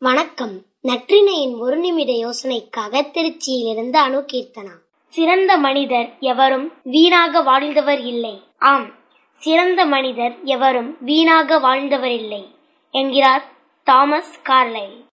வணக்கம். நற்றினையின் ஒரு நிமிட யோசனைக்காக திருச்சியிலிருந்து அணு கீர்த்தனா சிறந்த மனிதர் எவரும் வீணாக வாழ்ந்தவர் இல்லை. ஆம் சிறந்த மனிதர் எவரும் வீணாக வாழ்ந்தவர் இல்லை என்கிறார் தாமஸ் கார்லை